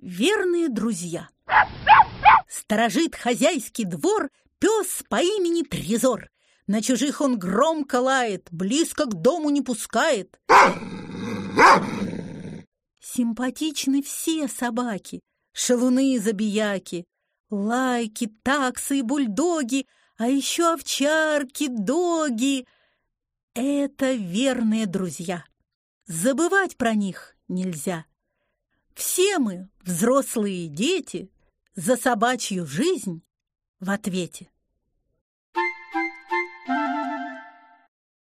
Верные друзья. Сторожит хозяйский двор пес по имени Трезор. На чужих он громко лает, близко к дому не пускает. Симпатичны все собаки, шалуны и забияки, лайки, таксы и бульдоги, а еще овчарки, доги. Это верные друзья. Забывать про них нельзя. Все мы, взрослые дети, за собачью жизнь в ответе.